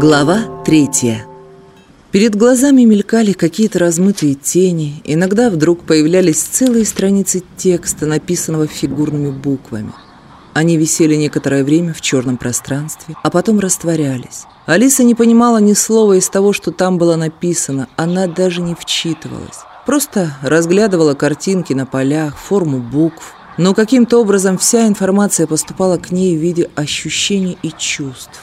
Глава третья Перед глазами мелькали какие-то размытые тени, иногда вдруг появлялись целые страницы текста, написанного фигурными буквами. Они висели некоторое время в черном пространстве, а потом растворялись. Алиса не понимала ни слова из того, что там было написано, она даже не вчитывалась. Просто разглядывала картинки на полях, форму букв, но каким-то образом вся информация поступала к ней в виде ощущений и чувств.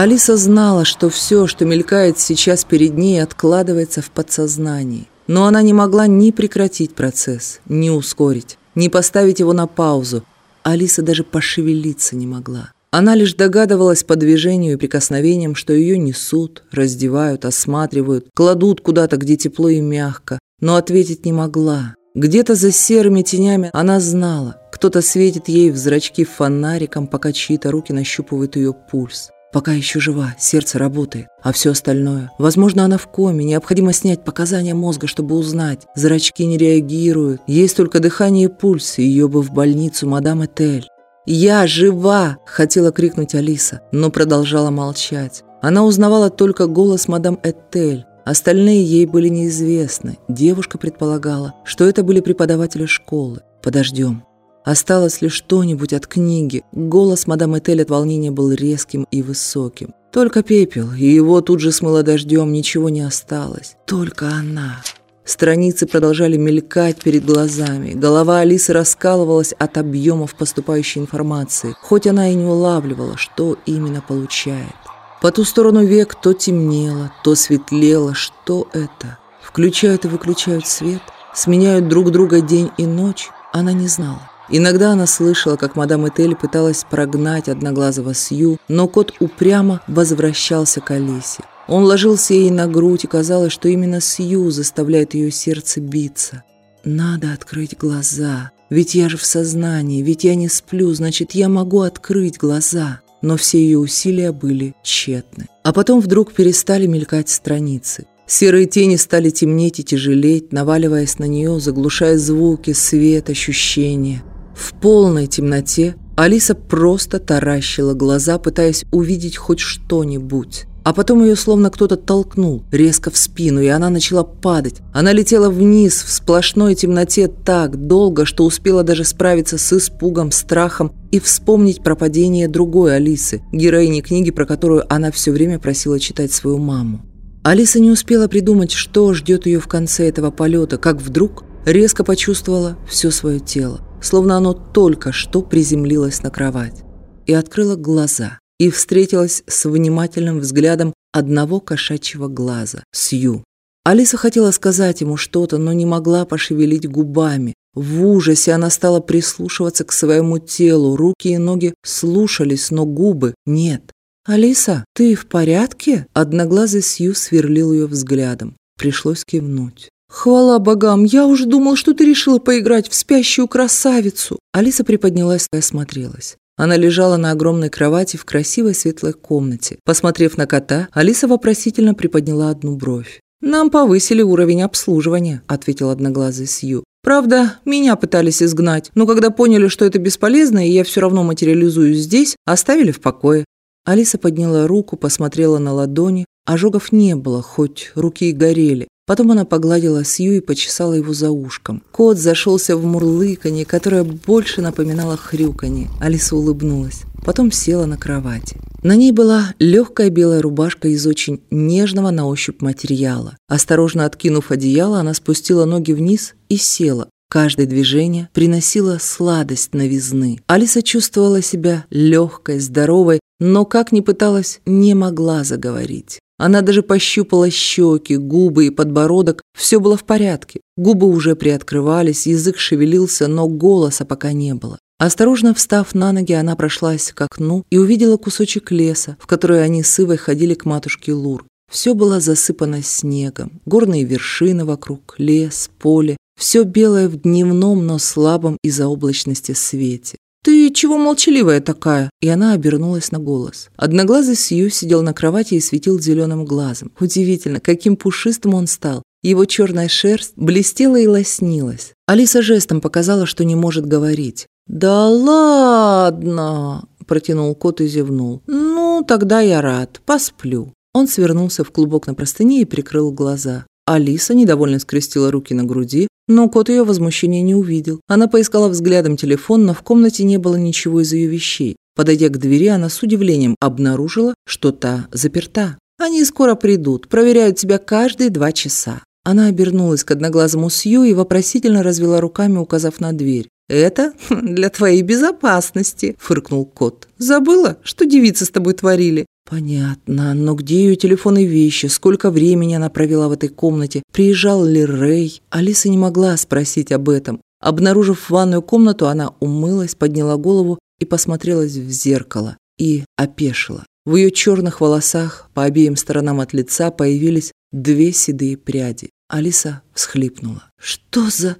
Алиса знала, что все, что мелькает сейчас перед ней, откладывается в подсознании. Но она не могла ни прекратить процесс, ни ускорить, ни поставить его на паузу. Алиса даже пошевелиться не могла. Она лишь догадывалась по движению и прикосновениям, что ее несут, раздевают, осматривают, кладут куда-то, где тепло и мягко, но ответить не могла. Где-то за серыми тенями она знала, кто-то светит ей в зрачки фонариком, пока чьи-то руки нащупывают ее пульс. Пока еще жива, сердце работает, а все остальное. Возможно, она в коме, необходимо снять показания мозга, чтобы узнать. Зрачки не реагируют, есть только дыхание и пульс, ее бы в больницу, мадам Этель. «Я жива!» – хотела крикнуть Алиса, но продолжала молчать. Она узнавала только голос мадам Этель. Остальные ей были неизвестны. Девушка предполагала, что это были преподаватели школы. «Подождем», Осталось ли что-нибудь от книги? Голос мадам Этель от волнения был резким и высоким. Только пепел, и его тут же смыло дождем, ничего не осталось. Только она. Страницы продолжали мелькать перед глазами. Голова Алисы раскалывалась от объемов поступающей информации, хоть она и не улавливала, что именно получает. По ту сторону век то темнело, то светлело. Что это? Включают и выключают свет? Сменяют друг друга день и ночь? Она не знала. Иногда она слышала, как мадам Этель пыталась прогнать одноглазого Сью, но кот упрямо возвращался к Алисе. Он ложился ей на грудь, и казалось, что именно Сью заставляет ее сердце биться. «Надо открыть глаза, ведь я же в сознании, ведь я не сплю, значит, я могу открыть глаза». Но все ее усилия были тщетны. А потом вдруг перестали мелькать страницы. Серые тени стали темнеть и тяжелеть, наваливаясь на нее, заглушая звуки, свет, ощущения. В полной темноте Алиса просто таращила глаза, пытаясь увидеть хоть что-нибудь. А потом ее словно кто-то толкнул резко в спину, и она начала падать. Она летела вниз в сплошной темноте так долго, что успела даже справиться с испугом, страхом и вспомнить про падение другой Алисы, героини книги, про которую она все время просила читать свою маму. Алиса не успела придумать, что ждет ее в конце этого полета, как вдруг резко почувствовала все свое тело словно оно только что приземлилось на кровать, и открыла глаза, и встретилась с внимательным взглядом одного кошачьего глаза, Сью. Алиса хотела сказать ему что-то, но не могла пошевелить губами. В ужасе она стала прислушиваться к своему телу, руки и ноги слушались, но губы нет. «Алиса, ты в порядке?» Одноглазый Сью сверлил ее взглядом. Пришлось кивнуть. «Хвала богам! Я уже думал, что ты решила поиграть в спящую красавицу!» Алиса приподнялась и осмотрелась. Она лежала на огромной кровати в красивой светлой комнате. Посмотрев на кота, Алиса вопросительно приподняла одну бровь. «Нам повысили уровень обслуживания», – ответил одноглазый Сью. «Правда, меня пытались изгнать, но когда поняли, что это бесполезно, и я все равно материализуюсь здесь, оставили в покое». Алиса подняла руку, посмотрела на ладони. Ожогов не было, хоть руки и горели. Потом она погладила Сью и почесала его за ушком. Кот зашелся в мурлыканье, которое больше напоминало хрюканье. Алиса улыбнулась. Потом села на кровати. На ней была легкая белая рубашка из очень нежного на ощупь материала. Осторожно откинув одеяло, она спустила ноги вниз и села. Каждое движение приносило сладость новизны. Алиса чувствовала себя легкой, здоровой, но как ни пыталась, не могла заговорить. Она даже пощупала щеки, губы и подбородок. Все было в порядке. Губы уже приоткрывались, язык шевелился, но голоса пока не было. Осторожно встав на ноги, она прошлась к окну и увидела кусочек леса, в который они с Ивой ходили к матушке Лур. Все было засыпано снегом. Горные вершины вокруг, лес, поле. Все белое в дневном, но слабом из-за облачности свете. «Ты чего молчаливая такая?» И она обернулась на голос. Одноглазый Сью сидел на кровати и светил зеленым глазом. Удивительно, каким пушистым он стал. Его черная шерсть блестела и лоснилась. Алиса жестом показала, что не может говорить. «Да ладно!» протянул кот и зевнул. «Ну, тогда я рад. Посплю». Он свернулся в клубок на простыне и прикрыл глаза. Алиса недовольно скрестила руки на груди, но кот ее возмущения не увидел. Она поискала взглядом телефон, но в комнате не было ничего из ее вещей. Подойдя к двери, она с удивлением обнаружила, что та заперта. «Они скоро придут, проверяют тебя каждые два часа». Она обернулась к одноглазому Сью и вопросительно развела руками, указав на дверь. «Это для твоей безопасности», – фыркнул кот. «Забыла, что девицы с тобой творили?» «Понятно, но где ее телефон и вещи? Сколько времени она провела в этой комнате? Приезжал ли Рэй?» Алиса не могла спросить об этом. Обнаружив ванную комнату, она умылась, подняла голову и посмотрелась в зеркало. И опешила. В ее черных волосах по обеим сторонам от лица появились две седые пряди. Алиса всхлипнула. «Что за...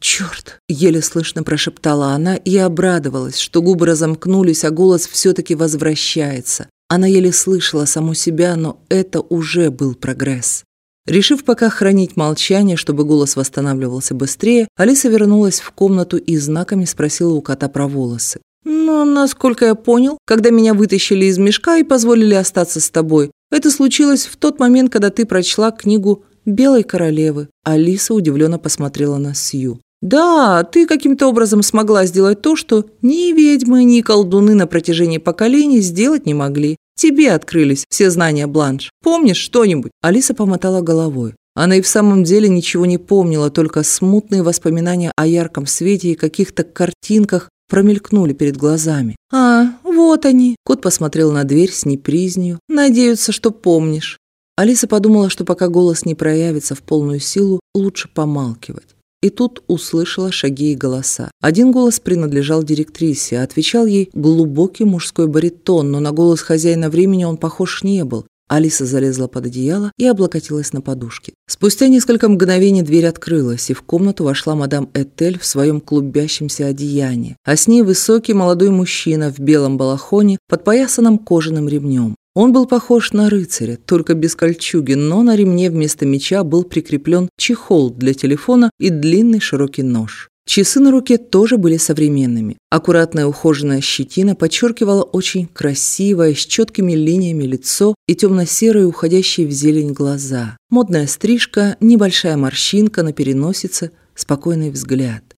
черт?» Еле слышно прошептала она и обрадовалась, что губы разомкнулись, а голос все-таки возвращается. Она еле слышала саму себя, но это уже был прогресс. Решив пока хранить молчание, чтобы голос восстанавливался быстрее, Алиса вернулась в комнату и знаками спросила у кота про волосы. «Но, насколько я понял, когда меня вытащили из мешка и позволили остаться с тобой, это случилось в тот момент, когда ты прочла книгу «Белой королевы». Алиса удивленно посмотрела на Сью. «Да, ты каким-то образом смогла сделать то, что ни ведьмы, ни колдуны на протяжении поколений сделать не могли. Тебе открылись все знания Бланш. Помнишь что-нибудь?» Алиса помотала головой. Она и в самом деле ничего не помнила, только смутные воспоминания о ярком свете и каких-то картинках промелькнули перед глазами. «А, вот они!» Кот посмотрел на дверь с непризнью. «Надеются, что помнишь». Алиса подумала, что пока голос не проявится в полную силу, лучше помалкивать. И тут услышала шаги и голоса. Один голос принадлежал директрисе, а отвечал ей глубокий мужской баритон, но на голос хозяина времени он похож не был. Алиса залезла под одеяло и облокотилась на подушке. Спустя несколько мгновений дверь открылась, и в комнату вошла мадам Этель в своем клубящемся одеянии, а с ней высокий молодой мужчина в белом балахоне, подпоясанном кожаным ремнем. Он был похож на рыцаря, только без кольчуги, но на ремне вместо меча был прикреплен чехол для телефона и длинный широкий нож. Часы на руке тоже были современными. Аккуратная ухоженная щетина подчеркивала очень красивое, с четкими линиями лицо и темно-серые, уходящие в зелень глаза. Модная стрижка, небольшая морщинка на переносице, спокойный взгляд.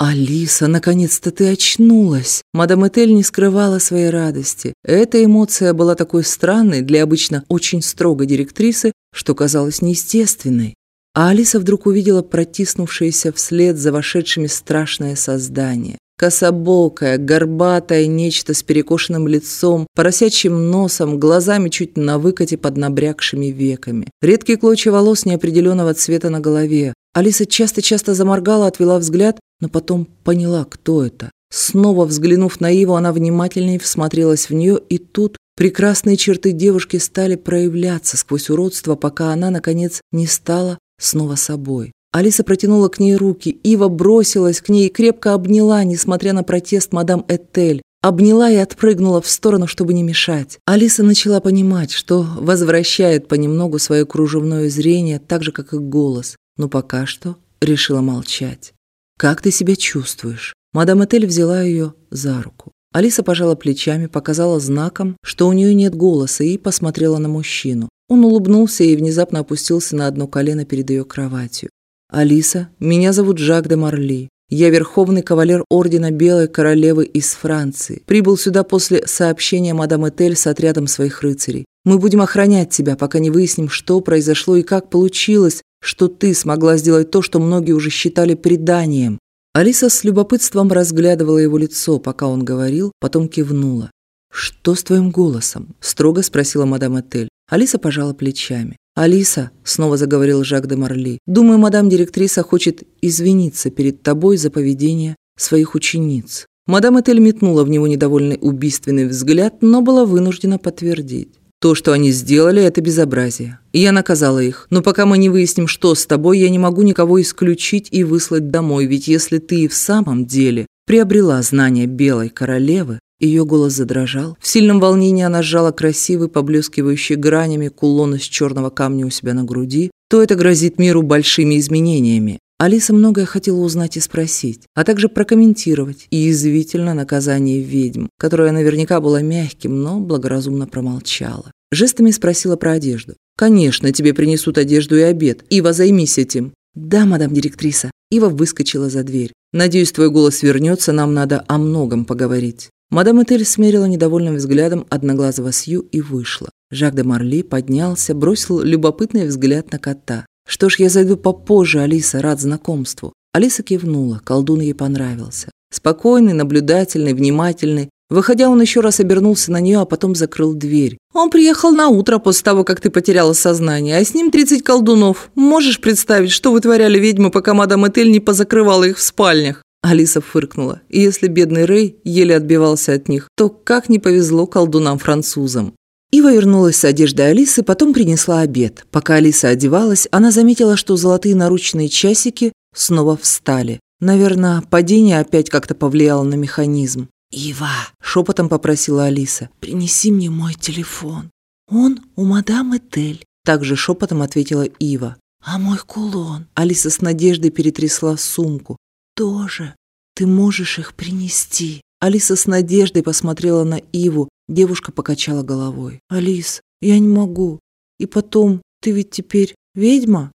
«Алиса, наконец-то ты очнулась!» Мадам Этель не скрывала своей радости. Эта эмоция была такой странной для обычно очень строгой директрисы, что казалась неестественной. А Алиса вдруг увидела протиснувшееся вслед за вошедшими страшное создание. Кособокое, горбатое нечто с перекошенным лицом, поросячьим носом, глазами чуть на выкате под набрякшими веками. Редкие клочья волос неопределенного цвета на голове. Алиса часто-часто заморгала, отвела взгляд, но потом поняла, кто это. Снова взглянув на Иву, она внимательнее всмотрелась в нее, и тут прекрасные черты девушки стали проявляться сквозь уродство, пока она, наконец, не стала снова собой. Алиса протянула к ней руки, Ива бросилась к ней и крепко обняла, несмотря на протест мадам Этель. Обняла и отпрыгнула в сторону, чтобы не мешать. Алиса начала понимать, что возвращает понемногу свое кружевное зрение, так же, как и голос, но пока что решила молчать. «Как ты себя чувствуешь?» Мадам Этель взяла ее за руку. Алиса пожала плечами, показала знаком, что у нее нет голоса, и посмотрела на мужчину. Он улыбнулся и внезапно опустился на одно колено перед ее кроватью. «Алиса, меня зовут Жак де Марли. Я верховный кавалер Ордена Белой Королевы из Франции. Прибыл сюда после сообщения мадам Этель с отрядом своих рыцарей. Мы будем охранять тебя, пока не выясним, что произошло и как получилось, что ты смогла сделать то, что многие уже считали преданием». Алиса с любопытством разглядывала его лицо, пока он говорил, потом кивнула. «Что с твоим голосом?» – строго спросила мадам Этель. Алиса пожала плечами. «Алиса», — снова заговорил Жак де Марли, «думаю, мадам директриса хочет извиниться перед тобой за поведение своих учениц». Мадам Этель метнула в него недовольный убийственный взгляд, но была вынуждена подтвердить. То, что они сделали, это безобразие. Я наказала их. Но пока мы не выясним, что с тобой, я не могу никого исключить и выслать домой, ведь если ты и в самом деле приобрела знания Белой Королевы, ее голос задрожал. В сильном волнении она сжала красивый, поблескивающий гранями кулон из черного камня у себя на груди. То это грозит миру большими изменениями. Алиса многое хотела узнать и спросить, а также прокомментировать и язвительно наказание ведьм, которое наверняка было мягким, но благоразумно промолчала. Жестами спросила про одежду. «Конечно, тебе принесут одежду и обед. Ива, займись этим». «Да, мадам директриса». Ива выскочила за дверь. «Надеюсь, твой голос вернется, нам надо о многом поговорить». Мадам Этель смерила недовольным взглядом одноглазого Сью и вышла. Жак де Марли поднялся, бросил любопытный взгляд на кота. «Что ж, я зайду попозже, Алиса, рад знакомству». Алиса кивнула, колдун ей понравился. Спокойный, наблюдательный, внимательный. Выходя, он еще раз обернулся на нее, а потом закрыл дверь. «Он приехал на утро после того, как ты потеряла сознание, а с ним 30 колдунов. Можешь представить, что вытворяли ведьмы, пока мадам Этель не позакрывала их в спальнях?» Алиса фыркнула. И если бедный Рэй еле отбивался от них, то как не повезло колдунам-французам. Ива вернулась с одеждой Алисы, потом принесла обед. Пока Алиса одевалась, она заметила, что золотые наручные часики снова встали. Наверное, падение опять как-то повлияло на механизм. «Ива!» – шепотом попросила Алиса. «Принеси мне мой телефон». «Он у мадам Этель», – также шепотом ответила Ива. «А мой кулон?» Алиса с надеждой перетрясла сумку. «Тоже. Ты можешь их принести?» Алиса с надеждой посмотрела на Иву, Девушка покачала головой. «Алис, я не могу. И потом, ты ведь теперь ведьма?»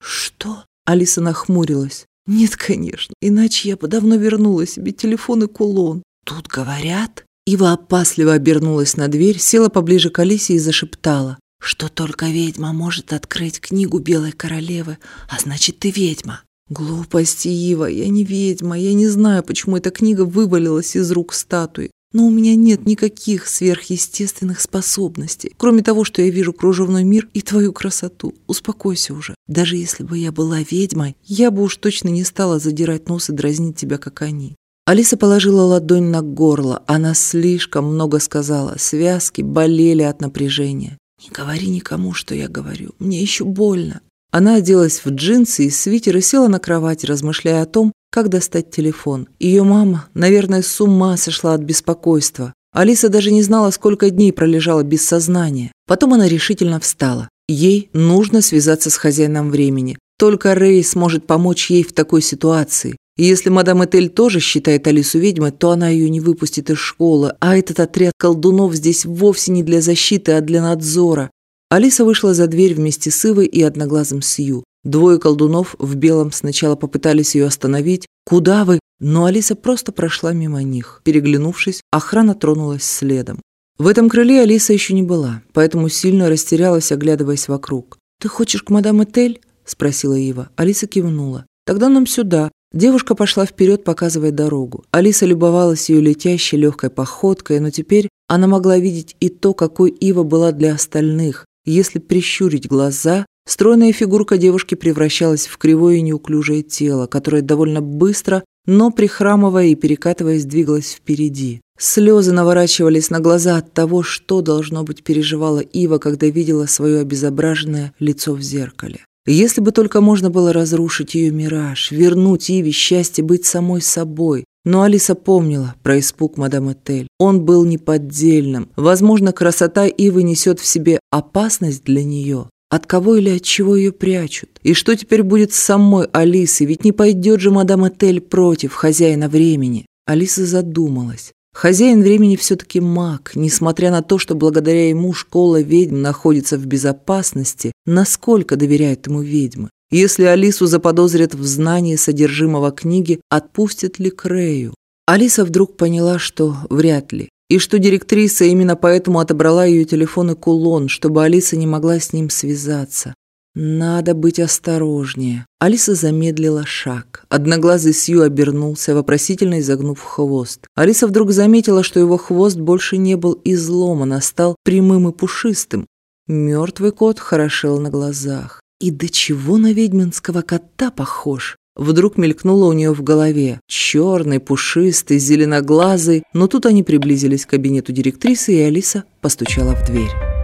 «Что?» Алиса нахмурилась. «Нет, конечно. Иначе я бы давно вернула себе телефон и кулон». «Тут говорят...» Ива опасливо обернулась на дверь, села поближе к Алисе и зашептала, что только ведьма может открыть книгу Белой Королевы, а значит, ты ведьма. Глупости, Ива, я не ведьма, я не знаю, почему эта книга вывалилась из рук статуи. Но у меня нет никаких сверхъестественных способностей, кроме того, что я вижу кружевной мир и твою красоту. Успокойся уже. Даже если бы я была ведьмой, я бы уж точно не стала задирать нос и дразнить тебя, как они. Алиса положила ладонь на горло. Она слишком много сказала. Связки болели от напряжения. «Не говори никому, что я говорю. Мне еще больно». Она оделась в джинсы и свитер и села на кровать, размышляя о том, как достать телефон? Ее мама, наверное, с ума сошла от беспокойства. Алиса даже не знала, сколько дней пролежала без сознания. Потом она решительно встала. Ей нужно связаться с хозяином времени. Только Рэй сможет помочь ей в такой ситуации. И если мадам Этель тоже считает Алису ведьмой, то она ее не выпустит из школы, а этот отряд колдунов здесь вовсе не для защиты, а для надзора. Алиса вышла за дверь вместе с Ивой и одноглазым Сью. Двое колдунов в белом сначала попытались ее остановить. «Куда вы?» Но Алиса просто прошла мимо них. Переглянувшись, охрана тронулась следом. В этом крыле Алиса еще не была, поэтому сильно растерялась, оглядываясь вокруг. «Ты хочешь к мадам Этель?» – спросила Ива. Алиса кивнула. «Тогда нам сюда». Девушка пошла вперед, показывая дорогу. Алиса любовалась ее летящей легкой походкой, но теперь она могла видеть и то, какой Ива была для остальных. Если прищурить глаза, Стройная фигурка девушки превращалась в кривое и неуклюжее тело, которое довольно быстро, но прихрамывая и перекатываясь, двигалось впереди. Слезы наворачивались на глаза от того, что, должно быть, переживала Ива, когда видела свое обезображенное лицо в зеркале. Если бы только можно было разрушить ее мираж, вернуть Иве счастье быть самой собой. Но Алиса помнила про испуг мадам Этель. Он был неподдельным. Возможно, красота Ивы несет в себе опасность для нее. От кого или от чего ее прячут? И что теперь будет с самой Алисой? Ведь не пойдет же мадам Этель против хозяина времени. Алиса задумалась. Хозяин времени все-таки маг, несмотря на то, что благодаря ему школа ведьм находится в безопасности, насколько доверяют ему ведьмы. Если Алису заподозрят в знании содержимого книги, отпустят ли Крею? Алиса вдруг поняла, что вряд ли и что директриса именно поэтому отобрала ее телефон и кулон, чтобы Алиса не могла с ним связаться. Надо быть осторожнее. Алиса замедлила шаг. Одноглазый Сью обернулся, вопросительно изогнув хвост. Алиса вдруг заметила, что его хвост больше не был изломан, а стал прямым и пушистым. Мертвый кот хорошел на глазах. И до чего на ведьминского кота похож? Вдруг мелькнуло у нее в голове. Черный, пушистый, зеленоглазый. Но тут они приблизились к кабинету директрисы, и Алиса постучала в дверь.